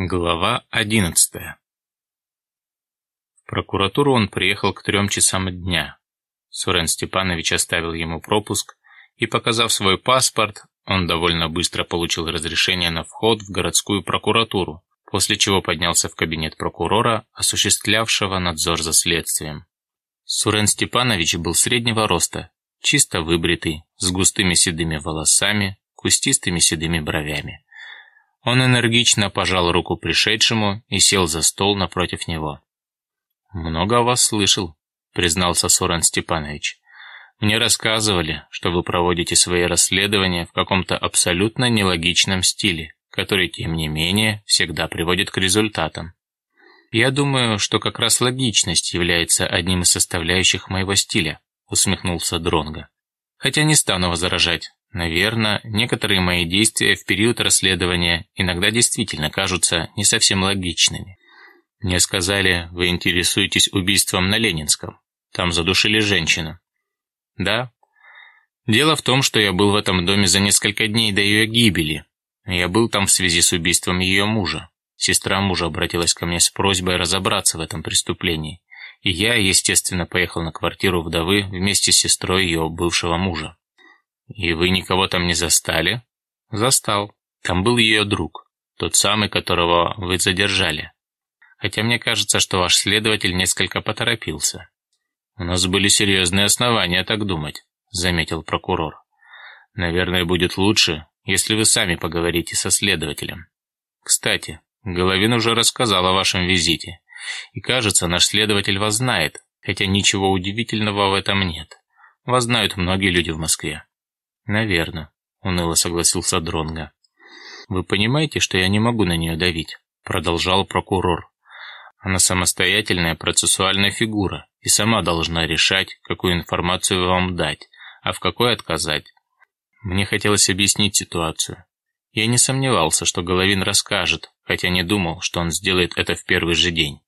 Глава одиннадцатая В прокуратуру он приехал к трем часам дня. Сурен Степанович оставил ему пропуск, и, показав свой паспорт, он довольно быстро получил разрешение на вход в городскую прокуратуру, после чего поднялся в кабинет прокурора, осуществлявшего надзор за следствием. Сурен Степанович был среднего роста, чисто выбритый, с густыми седыми волосами, кустистыми седыми бровями. Он энергично пожал руку пришедшему и сел за стол напротив него. «Много о вас слышал», — признался Сурен Степанович. «Мне рассказывали, что вы проводите свои расследования в каком-то абсолютно нелогичном стиле, который, тем не менее, всегда приводит к результатам. Я думаю, что как раз логичность является одним из составляющих моего стиля», — усмехнулся Дронга. «Хотя не стану возражать. Наверное, некоторые мои действия в период расследования иногда действительно кажутся не совсем логичными. Мне сказали, вы интересуетесь убийством на Ленинском. Там задушили женщину. Да. Дело в том, что я был в этом доме за несколько дней до ее гибели. Я был там в связи с убийством ее мужа. Сестра мужа обратилась ко мне с просьбой разобраться в этом преступлении. И я, естественно, поехал на квартиру вдовы вместе с сестрой ее бывшего мужа. «И вы никого там не застали?» «Застал. Там был ее друг, тот самый, которого вы задержали. Хотя мне кажется, что ваш следователь несколько поторопился». «У нас были серьезные основания так думать», — заметил прокурор. «Наверное, будет лучше, если вы сами поговорите со следователем. Кстати, Головин уже рассказал о вашем визите, и, кажется, наш следователь вас знает, хотя ничего удивительного в этом нет. Вас знают многие люди в Москве». «Наверно», — уныло согласился Дронга. «Вы понимаете, что я не могу на нее давить?» — продолжал прокурор. «Она самостоятельная процессуальная фигура и сама должна решать, какую информацию вам дать, а в какой отказать. Мне хотелось объяснить ситуацию. Я не сомневался, что Головин расскажет, хотя не думал, что он сделает это в первый же день.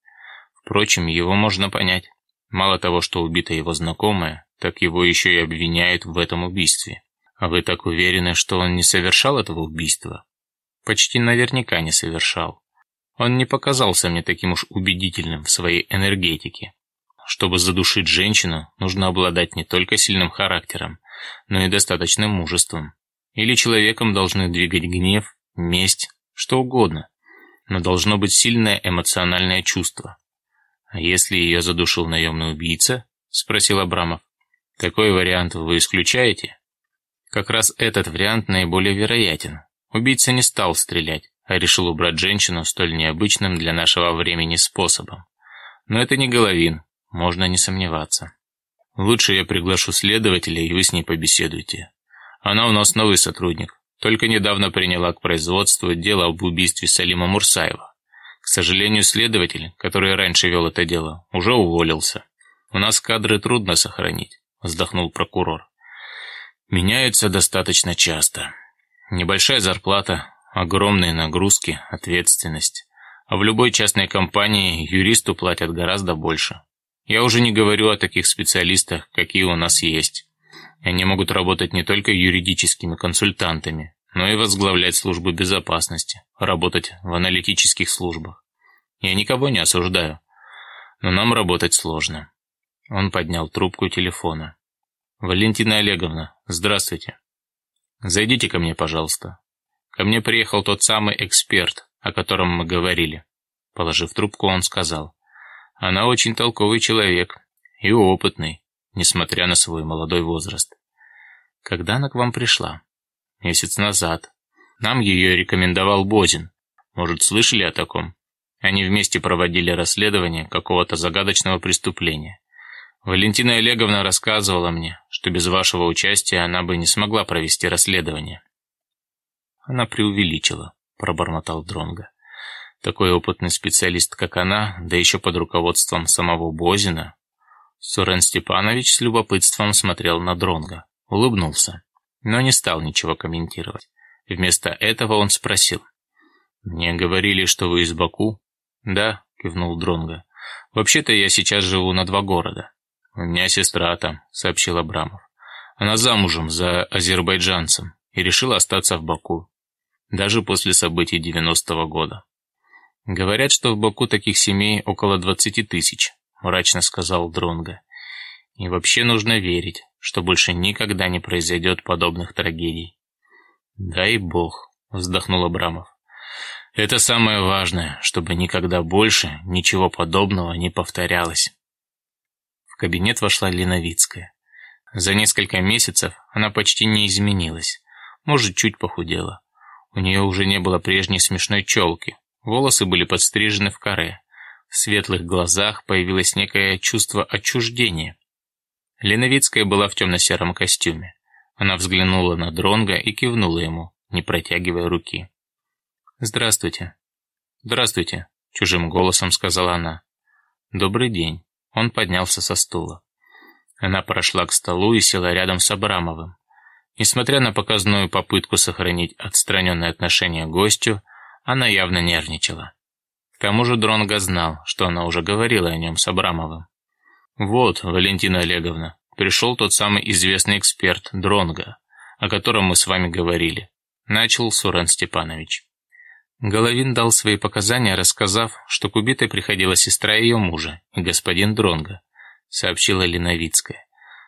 Впрочем, его можно понять. Мало того, что убита его знакомая, так его еще и обвиняют в этом убийстве. «А вы так уверены, что он не совершал этого убийства?» «Почти наверняка не совершал. Он не показался мне таким уж убедительным в своей энергетике. Чтобы задушить женщину, нужно обладать не только сильным характером, но и достаточным мужеством. Или человеком должны двигать гнев, месть, что угодно, но должно быть сильное эмоциональное чувство. «А если ее задушил наемный убийца?» – спросил Абрамов. «Такой вариант вы исключаете?» Как раз этот вариант наиболее вероятен. Убийца не стал стрелять, а решил убрать женщину столь необычным для нашего времени способом. Но это не Головин, можно не сомневаться. Лучше я приглашу следователя, и вы с ней побеседуете. Она у нас новый сотрудник, только недавно приняла к производству дело об убийстве Салима Мурсаева. К сожалению, следователь, который раньше вел это дело, уже уволился. У нас кадры трудно сохранить, вздохнул прокурор меняются достаточно часто. Небольшая зарплата, огромные нагрузки, ответственность. А в любой частной компании юристу платят гораздо больше. Я уже не говорю о таких специалистах, какие у нас есть. Они могут работать не только юридическими консультантами, но и возглавлять службы безопасности, работать в аналитических службах. Я никого не осуждаю, но нам работать сложно. Он поднял трубку телефона. «Валентина Олеговна, здравствуйте. Зайдите ко мне, пожалуйста. Ко мне приехал тот самый эксперт, о котором мы говорили». Положив трубку, он сказал. «Она очень толковый человек и опытный, несмотря на свой молодой возраст. Когда она к вам пришла?» «Месяц назад. Нам ее рекомендовал Бозин. Может, слышали о таком?» Они вместе проводили расследование какого-то загадочного преступления. Валентина Олеговна рассказывала мне, что без вашего участия она бы не смогла провести расследование. Она преувеличила, пробормотал Дронга. Такой опытный специалист, как она, да еще под руководством самого Бозина. Сурен Степанович с любопытством смотрел на Дронга, улыбнулся, но не стал ничего комментировать. Вместо этого он спросил. «Мне говорили, что вы из Баку?» «Да», — кивнул Дронга. «Вообще-то я сейчас живу на два города. «У меня сестра там», — сообщил Абрамов. «Она замужем за азербайджанцем и решила остаться в Баку. Даже после событий девяностого года». Говорят, что в Баку таких семей около двадцати тысяч, мрачно сказал Дронга. И вообще нужно верить, что больше никогда не произойдет подобных трагедий. Дай бог, вздохнул Абрамов. Это самое важное, чтобы никогда больше ничего подобного не повторялось. Кабинет вошла Леновицкая. За несколько месяцев она почти не изменилась, может, чуть похудела. У нее уже не было прежней смешной челки, волосы были подстрижены в каре. В светлых глазах появилось некое чувство отчуждения. Леновицкая была в темно-сером костюме. Она взглянула на Дронга и кивнула ему, не протягивая руки. «Здравствуйте». «Здравствуйте», — чужим голосом сказала она. «Добрый день». Он поднялся со стула. Она прошла к столу и села рядом с Абрамовым. Несмотря на показную попытку сохранить отстраненное отношение к гостю, она явно нервничала. К тому же Дронго знал, что она уже говорила о нем с Абрамовым. «Вот, Валентина Олеговна, пришел тот самый известный эксперт Дронго, о котором мы с вами говорили», начал Сурен Степанович. Головин дал свои показания, рассказав, что к убитой приходила сестра ее мужа господин Дронго, сообщила Леновицкая.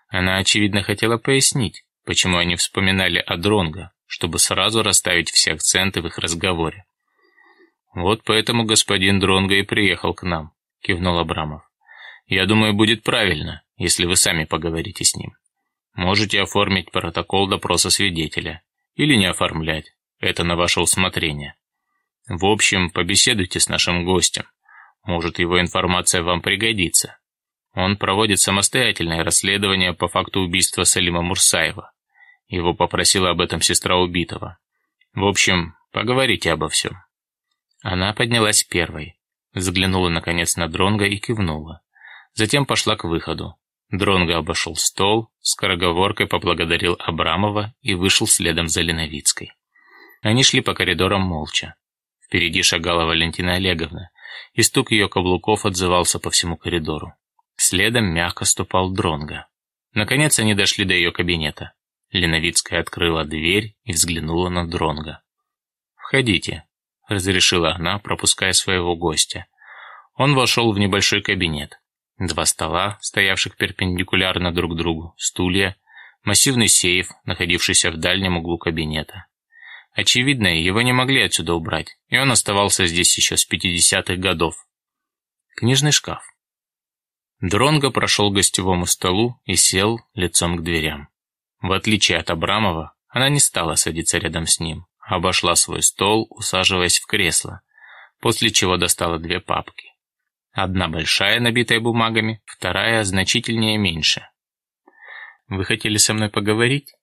Она, очевидно, хотела пояснить, почему они вспоминали о Дронго, чтобы сразу расставить все акценты в их разговоре. «Вот поэтому господин Дронго и приехал к нам», — кивнул Абрамов. «Я думаю, будет правильно, если вы сами поговорите с ним. Можете оформить протокол допроса свидетеля или не оформлять, это на ваше усмотрение. В общем, побеседуйте с нашим гостем, может, его информация вам пригодится». Он проводит самостоятельное расследование по факту убийства Салима Мурсаева. Его попросила об этом сестра убитого. В общем, поговорите обо всем. Она поднялась первой, взглянула наконец на Дронга и кивнула. Затем пошла к выходу. Дронго обошел стол, скороговоркой поблагодарил Абрамова и вышел следом за Леновицкой. Они шли по коридорам молча. Впереди шагала Валентина Олеговна, и стук ее каблуков отзывался по всему коридору. Следом мягко ступал Дронга. Наконец они дошли до ее кабинета. Леновицкая открыла дверь и взглянула на Дронга. «Входите», — разрешила она, пропуская своего гостя. Он вошел в небольшой кабинет. Два стола, стоявших перпендикулярно друг другу, стулья, массивный сейф, находившийся в дальнем углу кабинета. Очевидно, его не могли отсюда убрать, и он оставался здесь еще с 50-х годов. Книжный шкаф. Дронго прошел к гостевому столу и сел лицом к дверям. В отличие от Абрамова, она не стала садиться рядом с ним, обошла свой стол, усаживаясь в кресло, после чего достала две папки. Одна большая, набитая бумагами, вторая значительнее меньше. «Вы хотели со мной поговорить?»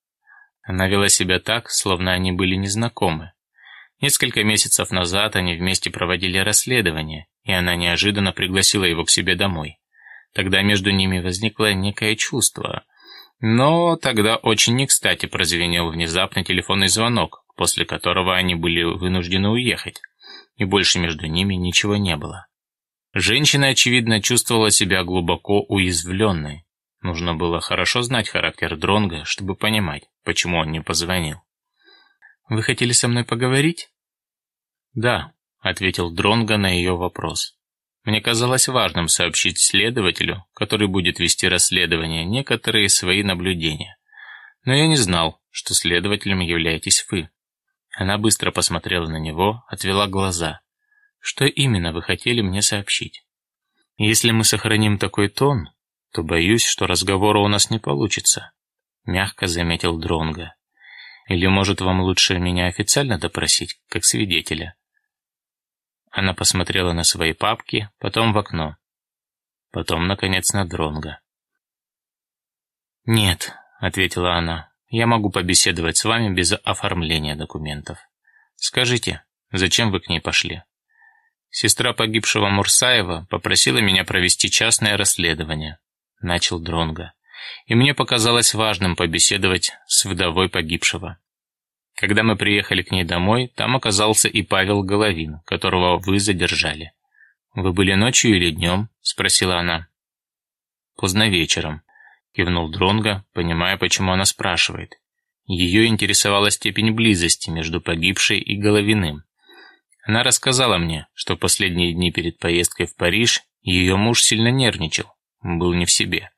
Она вела себя так, словно они были незнакомы. Несколько месяцев назад они вместе проводили расследование, и она неожиданно пригласила его к себе домой. Тогда между ними возникло некое чувство. Но тогда очень не кстати прозвенел внезапный телефонный звонок, после которого они были вынуждены уехать, и больше между ними ничего не было. Женщина, очевидно, чувствовала себя глубоко уязвленной. Нужно было хорошо знать характер Дронга, чтобы понимать, почему он не позвонил. «Вы хотели со мной поговорить?» «Да», — ответил Дронга на ее вопрос. Мне казалось важным сообщить следователю, который будет вести расследование, некоторые свои наблюдения. Но я не знал, что следователем являетесь вы. Она быстро посмотрела на него, отвела глаза. Что именно вы хотели мне сообщить? Если мы сохраним такой тон, то боюсь, что разговора у нас не получится, мягко заметил Дронга. Или, может, вам лучше меня официально допросить, как свидетеля? Она посмотрела на свои папки, потом в окно. Потом, наконец, на Дронга. «Нет», — ответила она, — «я могу побеседовать с вами без оформления документов. Скажите, зачем вы к ней пошли?» Сестра погибшего Мурсаева попросила меня провести частное расследование, начал Дронга, и мне показалось важным побеседовать с вдовой погибшего. Когда мы приехали к ней домой, там оказался и Павел Головин, которого вы задержали. «Вы были ночью или днем?» – спросила она. «Поздно вечером», – кивнул Дронга, понимая, почему она спрашивает. Ее интересовала степень близости между погибшей и Головиным. Она рассказала мне, что в последние дни перед поездкой в Париж ее муж сильно нервничал, был не в себе.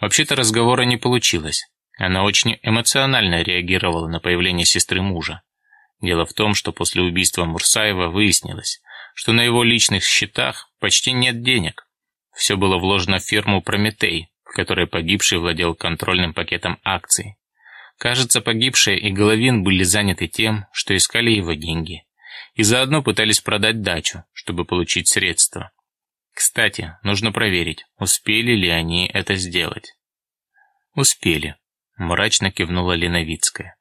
Вообще-то разговора не получилось. Она очень эмоционально реагировала на появление сестры мужа. Дело в том, что после убийства Мурсаева выяснилось, что на его личных счетах почти нет денег. Все было вложено в фирму «Прометей», в которой погибший владел контрольным пакетом акций. Кажется, погибшие и Головин были заняты тем, что искали его деньги. И заодно пытались продать дачу, чтобы получить средства. Кстати, нужно проверить, успели ли они это сделать. Успели, мрачно кивнула Леновицкая.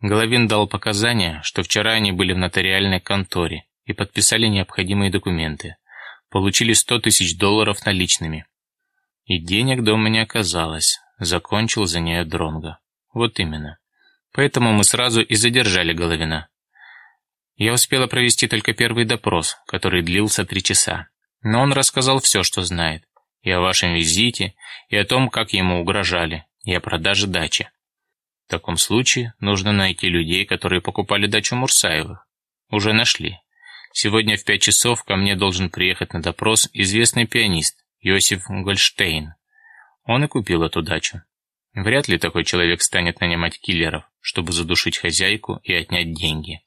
Головин дал показания, что вчера они были в нотариальной конторе и подписали необходимые документы. Получили сто тысяч долларов наличными. И денег дома не оказалось, закончил за нее Дронго. Вот именно. Поэтому мы сразу и задержали Головина. Я успела провести только первый допрос, который длился три часа. Но он рассказал все, что знает. И о вашем визите, и о том, как ему угрожали, и о продаже дачи. В таком случае нужно найти людей, которые покупали дачу Мурсаевых. Уже нашли. Сегодня в пять часов ко мне должен приехать на допрос известный пианист Йосиф Гольштейн. Он и купил эту дачу. Вряд ли такой человек станет нанимать киллеров, чтобы задушить хозяйку и отнять деньги.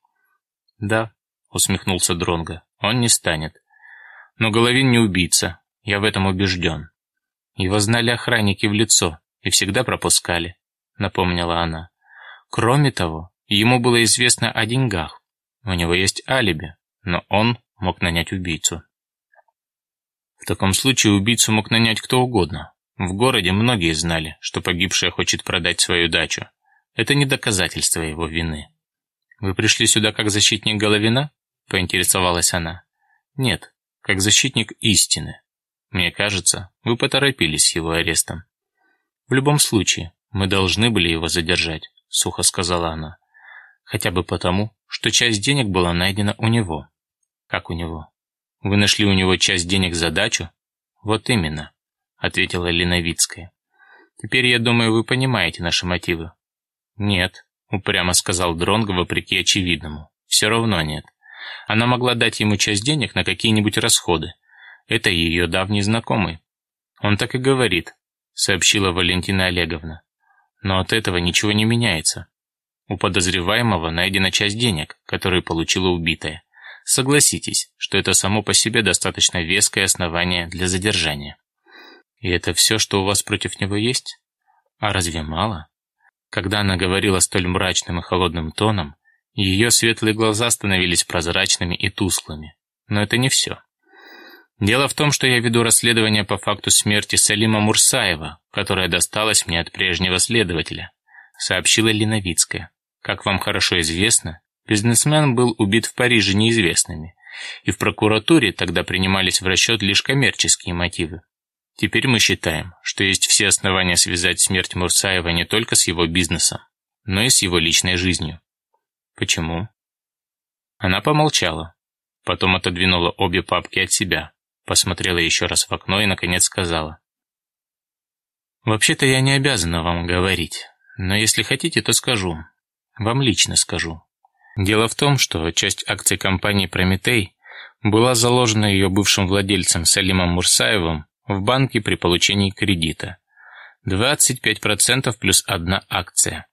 Да, усмехнулся Дронго, он не станет. Но Головин не убийца, я в этом убежден. Его знали охранники в лицо и всегда пропускали напомнила она. Кроме того, ему было известно о деньгах. У него есть алиби, но он мог нанять убийцу. В таком случае убийцу мог нанять кто угодно. В городе многие знали, что погибшая хочет продать свою дачу. Это не доказательство его вины. «Вы пришли сюда как защитник Головина?» – поинтересовалась она. «Нет, как защитник истины. Мне кажется, вы поторопились с его арестом. В любом случае, «Мы должны были его задержать», — сухо сказала она. «Хотя бы потому, что часть денег была найдена у него». «Как у него?» «Вы нашли у него часть денег за дачу?» «Вот именно», — ответила Леновицкая. «Теперь, я думаю, вы понимаете наши мотивы». «Нет», — упрямо сказал Дронго вопреки очевидному. «Все равно нет. Она могла дать ему часть денег на какие-нибудь расходы. Это ее давний знакомый». «Он так и говорит», — сообщила Валентина Олеговна. Но от этого ничего не меняется. У подозреваемого найдена часть денег, которые получила убитая. Согласитесь, что это само по себе достаточно веское основание для задержания. И это все, что у вас против него есть? А разве мало? Когда она говорила столь мрачным и холодным тоном, ее светлые глаза становились прозрачными и тусклыми. Но это не все. Дело в том, что я веду расследование по факту смерти Салима Мурсаева, которое досталось мне от прежнего следователя, сообщила Леновицкая. Как вам хорошо известно, бизнесмен был убит в Париже неизвестными, и в прокуратуре тогда принимались в расчет лишь коммерческие мотивы. Теперь мы считаем, что есть все основания связать смерть Мурсаева не только с его бизнесом, но и с его личной жизнью. Почему? Она помолчала, потом отодвинула обе папки от себя посмотрела еще раз в окно и, наконец, сказала. «Вообще-то я не обязана вам говорить, но если хотите, то скажу. Вам лично скажу. Дело в том, что часть акций компании «Прометей» была заложена ее бывшим владельцем Салимом Мурсаевым в банке при получении кредита. 25% плюс одна акция.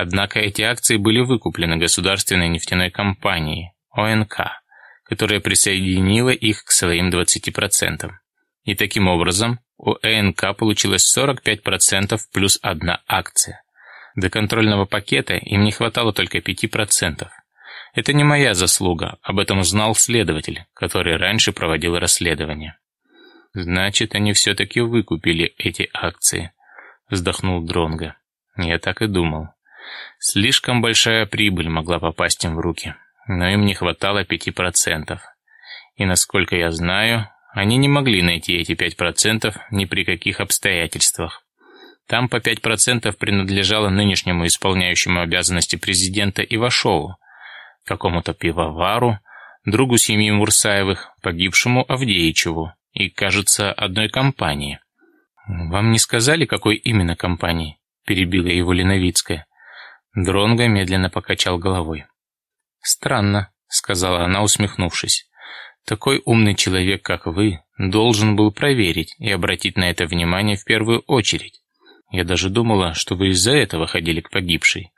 Однако эти акции были выкуплены государственной нефтяной компанией ОНК которая присоединила их к своим 20%. И таким образом у ЭНК получилось 45% плюс одна акция. До контрольного пакета им не хватало только 5%. Это не моя заслуга, об этом узнал следователь, который раньше проводил расследование. «Значит, они все-таки выкупили эти акции», — вздохнул Дронго. «Я так и думал. Слишком большая прибыль могла попасть им в руки» но им не хватало 5%. И насколько я знаю, они не могли найти эти 5% ни при каких обстоятельствах. Там по 5% принадлежало нынешнему исполняющему обязанности президента Ивашову, какому-то пивовару, другу семьи Мурсаевых, погибшему Авдеичеву и, кажется, одной компании. «Вам не сказали, какой именно компании?» – перебила его Леновицкая. Дронго медленно покачал головой. Странно, — сказала она, усмехнувшись. «Такой умный человек, как вы, должен был проверить и обратить на это внимание в первую очередь. Я даже думала, что вы из-за этого ходили к погибшей.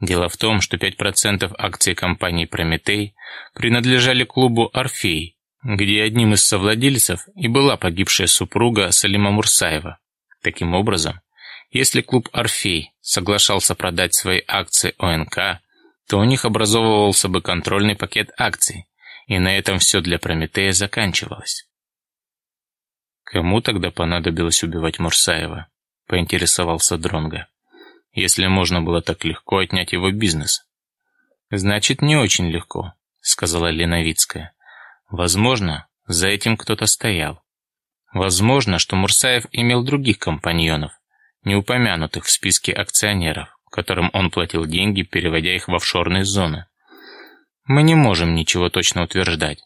Дело в том, что 5% акций компании «Прометей» принадлежали клубу «Орфей», где одним из совладельцев и была погибшая супруга Салима Мурсаева. Таким образом, если клуб «Орфей» соглашался продать свои акции ОНК, то у них образовывался бы контрольный пакет акций, и на этом все для Прометея заканчивалось. Кому тогда понадобилось убивать Мурсаева? поинтересовался Дронга. Если можно было так легко отнять его бизнес. Значит, не очень легко, сказала Леновицкая. Возможно, за этим кто-то стоял. Возможно, что Мурсаев имел других компаньонов, не упомянутых в списке акционеров, которым он платил деньги, переводя их в офшорные зоны. Мы не можем ничего точно утверждать,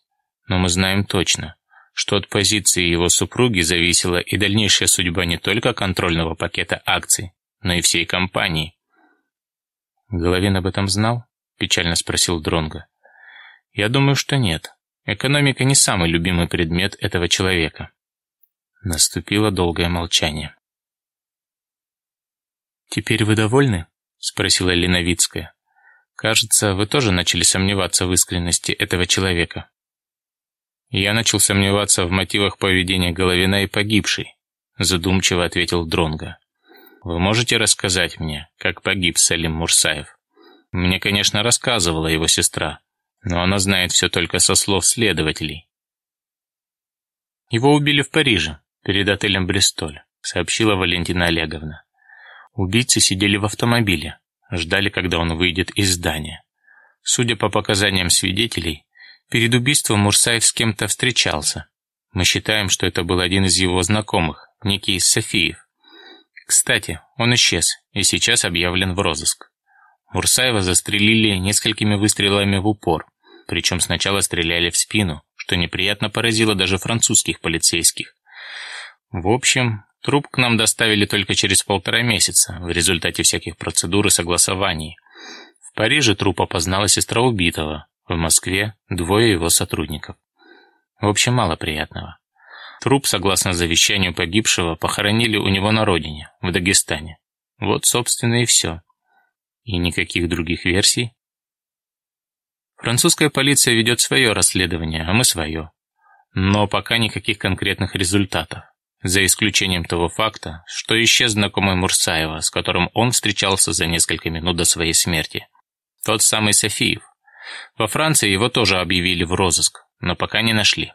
но мы знаем точно, что от позиции его супруги зависела и дальнейшая судьба не только контрольного пакета акций, но и всей компании. Головин об этом знал? Печально спросил Дронга. Я думаю, что нет. Экономика не самый любимый предмет этого человека. Наступило долгое молчание. «Теперь вы довольны?» — спросила Леновицкая. «Кажется, вы тоже начали сомневаться в искренности этого человека». «Я начал сомневаться в мотивах поведения Головина и погибшей», — задумчиво ответил Дронга. «Вы можете рассказать мне, как погиб Салим Мурсаев? Мне, конечно, рассказывала его сестра, но она знает все только со слов следователей». «Его убили в Париже, перед отелем «Бристоль», — сообщила Валентина Олеговна. Убийцы сидели в автомобиле, ждали, когда он выйдет из здания. Судя по показаниям свидетелей, перед убийством Мурсаев с кем-то встречался. Мы считаем, что это был один из его знакомых, некий Софиев. Кстати, он исчез и сейчас объявлен в розыск. Мурсаева застрелили несколькими выстрелами в упор, причем сначала стреляли в спину, что неприятно поразило даже французских полицейских. В общем, Труп к нам доставили только через полтора месяца, в результате всяких процедур и согласований. В Париже труп опознала сестра убитого, в Москве двое его сотрудников. В общем, мало приятного. Труп, согласно завещанию погибшего, похоронили у него на родине, в Дагестане. Вот, собственно, и все. И никаких других версий. Французская полиция ведет свое расследование, а мы свое. Но пока никаких конкретных результатов за исключением того факта, что исчез знакомый Мурсаева, с которым он встречался за несколько минут до своей смерти. Тот самый Софиев. Во Франции его тоже объявили в розыск, но пока не нашли.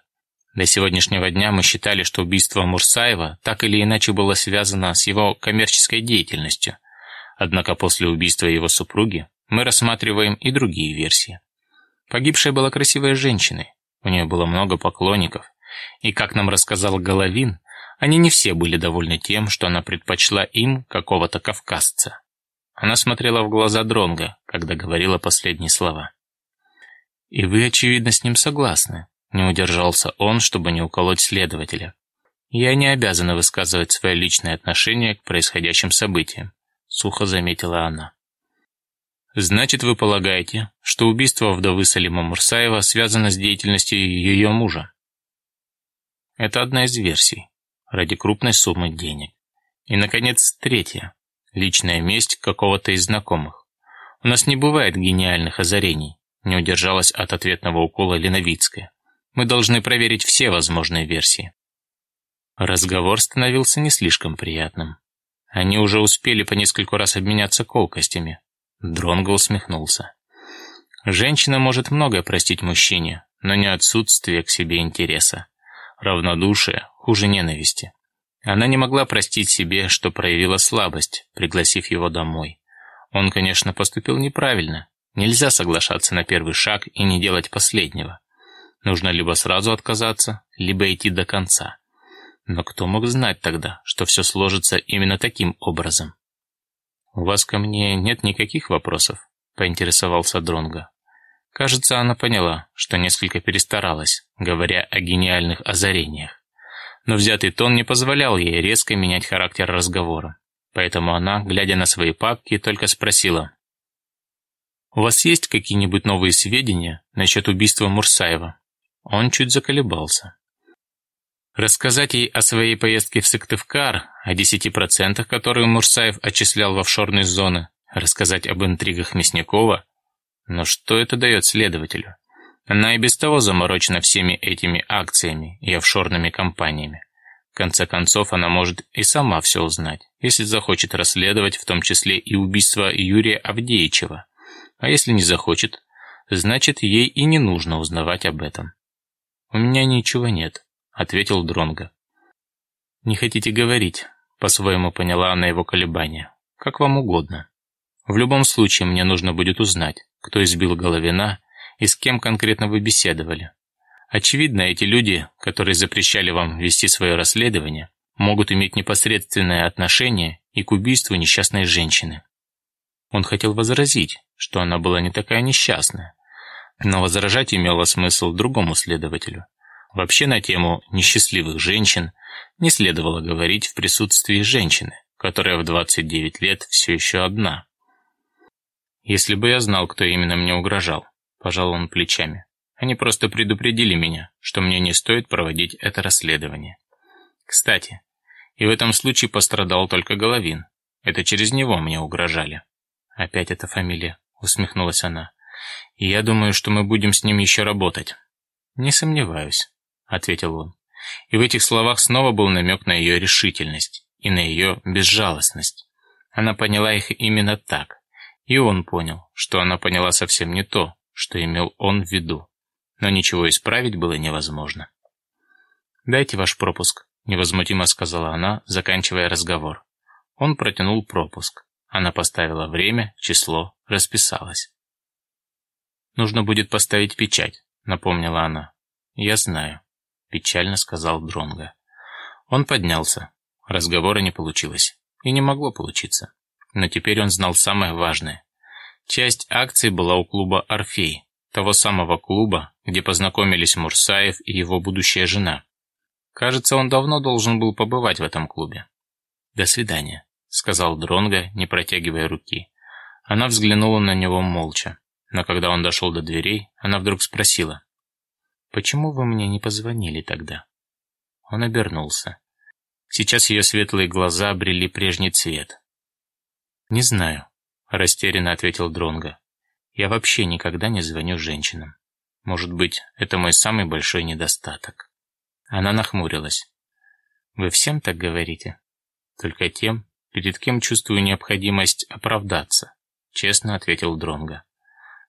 До сегодняшнего дня мы считали, что убийство Мурсаева так или иначе было связано с его коммерческой деятельностью. Однако после убийства его супруги мы рассматриваем и другие версии. Погибшая была красивой женщиной, у нее было много поклонников, и, как нам рассказал Головин, они не все были довольны тем, что она предпочла им какого-то кавказца. Она смотрела в глаза Дронга, когда говорила последние слова. «И вы, очевидно, с ним согласны», — не удержался он, чтобы не уколоть следователя. «Я не обязана высказывать свое личное отношение к происходящим событиям», — сухо заметила она. «Значит, вы полагаете, что убийство вдовы Салима Мурсаева связано с деятельностью ее мужа?» Это одна из версий ради крупной суммы денег. И, наконец, третье. Личная месть какого-то из знакомых. У нас не бывает гениальных озарений. Не удержалась от ответного укола Леновицкая. Мы должны проверить все возможные версии. Разговор становился не слишком приятным. Они уже успели по нескольку раз обменяться колкостями. Дронго усмехнулся. Женщина может многое простить мужчине, но не отсутствие к себе интереса. Равнодушие хуже ненависти. Она не могла простить себе, что проявила слабость, пригласив его домой. Он, конечно, поступил неправильно. Нельзя соглашаться на первый шаг и не делать последнего. Нужно либо сразу отказаться, либо идти до конца. Но кто мог знать тогда, что все сложится именно таким образом? «У вас ко мне нет никаких вопросов?» — поинтересовался Дронга. Кажется, она поняла, что несколько перестаралась, говоря о гениальных озарениях. Но взятый тон не позволял ей резко менять характер разговора. Поэтому она, глядя на свои папки, только спросила. «У вас есть какие-нибудь новые сведения насчет убийства Мурсаева?» Он чуть заколебался. Рассказать ей о своей поездке в Сыктывкар, о десяти процентах, которые Мурсаев отчислял в офшорные зоны, рассказать об интригах Мясникова. Но что это дает следователю? Она и без того заморочена всеми этими акциями и офшорными компаниями. В конце концов, она может и сама все узнать, если захочет расследовать в том числе и убийство Юрия Авдеичева. А если не захочет, значит, ей и не нужно узнавать об этом. «У меня ничего нет», — ответил Дронго. «Не хотите говорить?» — по-своему поняла она его колебания. «Как вам угодно. В любом случае мне нужно будет узнать, кто избил Головина и с кем конкретно вы беседовали. Очевидно, эти люди, которые запрещали вам вести свое расследование, могут иметь непосредственное отношение и к убийству несчастной женщины. Он хотел возразить, что она была не такая несчастная, но возражать имело смысл другому следователю. Вообще на тему несчастливых женщин не следовало говорить в присутствии женщины, которая в 29 лет все еще одна. Если бы я знал, кто именно мне угрожал, пожал он плечами. Они просто предупредили меня, что мне не стоит проводить это расследование. Кстати, и в этом случае пострадал только Головин. Это через него мне угрожали. Опять эта фамилия, усмехнулась она. И я думаю, что мы будем с ним еще работать. Не сомневаюсь, ответил он. И в этих словах снова был намек на ее решительность и на ее безжалостность. Она поняла их именно так. И он понял, что она поняла совсем не то, что имел он в виду. Но ничего исправить было невозможно. «Дайте ваш пропуск», — невозмутимо сказала она, заканчивая разговор. Он протянул пропуск. Она поставила время, число, расписалась. «Нужно будет поставить печать», — напомнила она. «Я знаю», — печально сказал Дронга. Он поднялся. Разговора не получилось. И не могло получиться. Но теперь он знал самое важное. Часть акций была у клуба «Орфей», того самого клуба, где познакомились Мурсаев и его будущая жена. Кажется, он давно должен был побывать в этом клубе. «До свидания», — сказал Дронго, не протягивая руки. Она взглянула на него молча, но когда он дошел до дверей, она вдруг спросила. «Почему вы мне не позвонили тогда?» Он обернулся. Сейчас ее светлые глаза обрели прежний цвет. «Не знаю», растерянно ответил Дронго. Я вообще никогда не звоню женщинам. Может быть, это мой самый большой недостаток. Она нахмурилась. Вы всем так говорите? Только тем, перед кем чувствую необходимость оправдаться, честно ответил Дронго.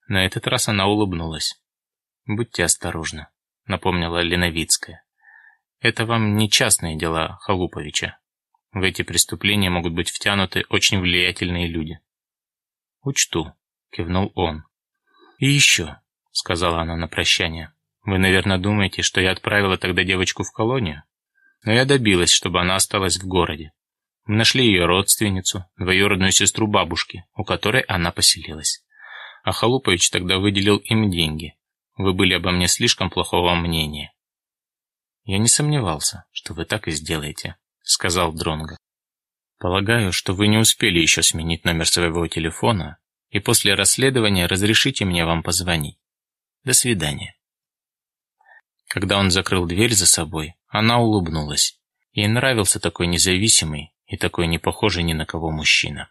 На этот раз она улыбнулась. Будьте осторожны, напомнила Леновицкая. Это вам не частные дела Халуповича. В эти преступления могут быть втянуты очень влиятельные люди. «Учту», — кивнул он. «И еще», — сказала она на прощание, — «вы, наверное, думаете, что я отправила тогда девочку в колонию? Но я добилась, чтобы она осталась в городе. Мы нашли ее родственницу, двоюродную сестру бабушки, у которой она поселилась. А Халупович тогда выделил им деньги. Вы были обо мне слишком плохого мнения». «Я не сомневался, что вы так и сделаете», — сказал Дронго. Полагаю, что вы не успели еще сменить номер своего телефона, и после расследования разрешите мне вам позвонить. До свидания. Когда он закрыл дверь за собой, она улыбнулась. Ей нравился такой независимый и такой не похожий ни на кого мужчина.